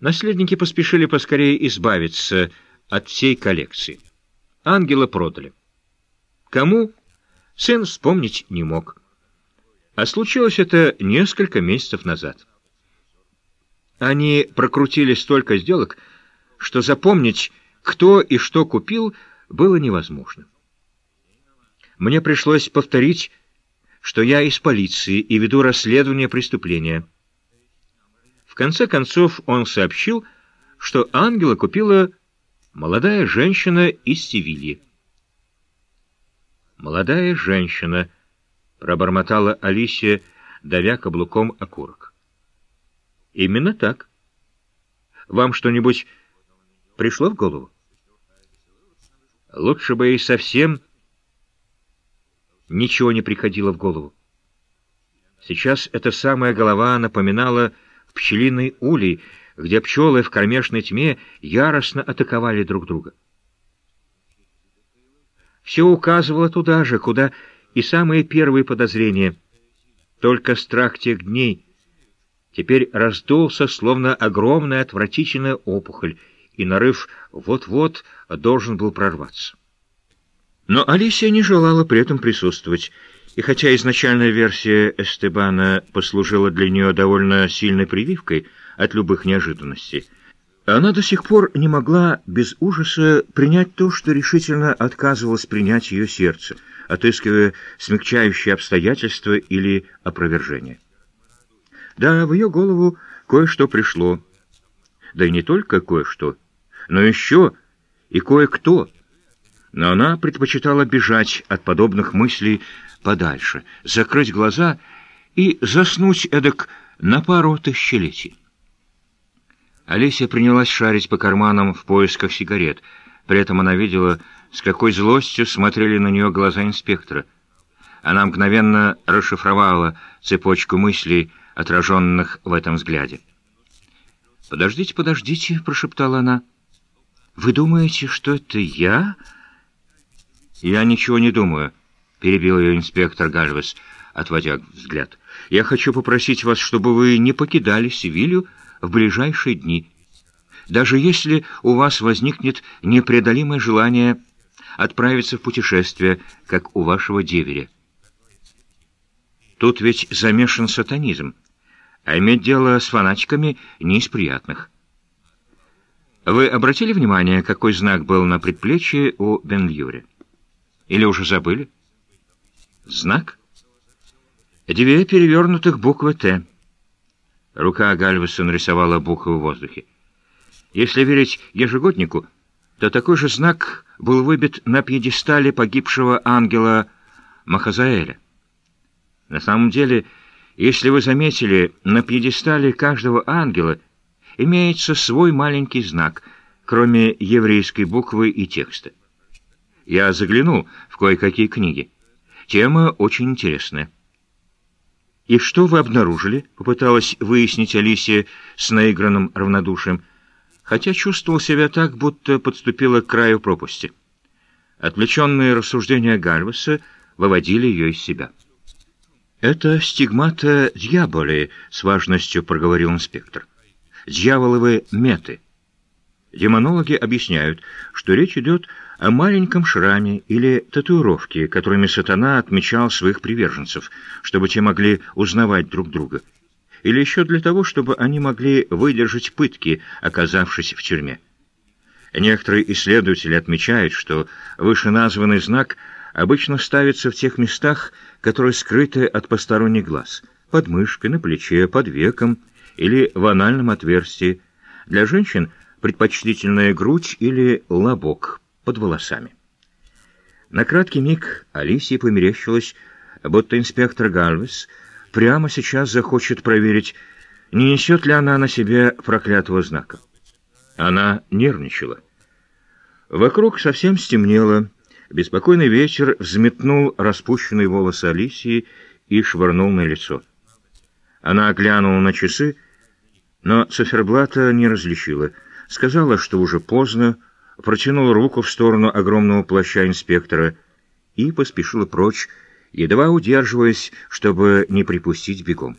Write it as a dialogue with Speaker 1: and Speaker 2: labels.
Speaker 1: Наследники поспешили поскорее избавиться от всей коллекции. Ангела продали. Кому? Сын вспомнить не мог. А случилось это несколько месяцев назад. Они прокрутили столько сделок, что запомнить, кто и что купил, было невозможно. Мне пришлось повторить, что я из полиции и веду расследование преступления. Конце концов он сообщил, что ангела купила молодая женщина из Севильи. «Молодая женщина», — пробормотала Алисия, давя каблуком окурок. «Именно так. Вам что-нибудь пришло в голову?» «Лучше бы и совсем ничего не приходило в голову. Сейчас эта самая голова напоминала пчелиный улей, где пчелы в кромешной тьме яростно атаковали друг друга. Все указывало туда же, куда и самые первые подозрения. Только страх тех дней теперь раздулся, словно огромная отвратительная опухоль, и нарыв вот-вот должен был прорваться. Но Алисия не желала при этом присутствовать, и хотя изначальная версия Эстебана послужила для нее довольно сильной прививкой от любых неожиданностей, она до сих пор не могла без ужаса принять то, что решительно отказывалось принять ее сердце, отыскивая смягчающие обстоятельства или опровержение. Да, в ее голову кое-что пришло. Да и не только кое-что, но еще и кое-кто. Но она предпочитала бежать от подобных мыслей подальше, закрыть глаза и заснуть эдак на пару тысячелетий. Олеся принялась шарить по карманам в поисках сигарет. При этом она видела, с какой злостью смотрели на нее глаза инспектора. Она мгновенно расшифровала цепочку мыслей, отраженных в этом взгляде. «Подождите, подождите», — прошептала она. «Вы думаете, что это я?» «Я ничего не думаю», — перебил ее инспектор Гальвес, отводя взгляд. «Я хочу попросить вас, чтобы вы не покидали Севилью в ближайшие дни, даже если у вас возникнет непреодолимое желание отправиться в путешествие, как у вашего деверя. Тут ведь замешан сатанизм, а иметь дело с фанатиками не из приятных. Вы обратили внимание, какой знак был на предплечье у Бенльюри? Или уже забыли? Знак? Две перевернутых буквы «Т». Рука Гальвеса нарисовала буквы в воздухе. Если верить ежегоднику, то такой же знак был выбит на пьедестале погибшего ангела Махазаэля. На самом деле, если вы заметили, на пьедестале каждого ангела имеется свой маленький знак, кроме еврейской буквы и текста. Я заглянул в кое-какие книги. Тема очень интересная. «И что вы обнаружили?» — попыталась выяснить Алисия с наигранным равнодушием, хотя чувствовал себя так, будто подступила к краю пропасти. Отвлеченные рассуждения Гальвеса выводили ее из себя. «Это стигмата дьяволи», — с важностью проговорил инспектор. «Дьяволовы меты». Демонологи объясняют, что речь идет о маленьком шраме или татуировке, которыми сатана отмечал своих приверженцев, чтобы те могли узнавать друг друга. Или еще для того, чтобы они могли выдержать пытки, оказавшись в тюрьме. Некоторые исследователи отмечают, что вышеназванный знак обычно ставится в тех местах, которые скрыты от посторонних глаз, под мышкой, на плече, под веком или в анальном отверстии. Для женщин предпочтительная грудь или лобок под волосами. На краткий миг Алисии померещилось, будто инспектор Гальвес прямо сейчас захочет проверить, не несет ли она на себе проклятого знака. Она нервничала. Вокруг совсем стемнело. Беспокойный ветер взметнул распущенные волосы Алисии и швырнул на лицо. Она оглянула на часы, но циферблата не различила. Сказала, что уже поздно, протянула руку в сторону огромного плаща инспектора и поспешила прочь, едва удерживаясь, чтобы не припустить бегом.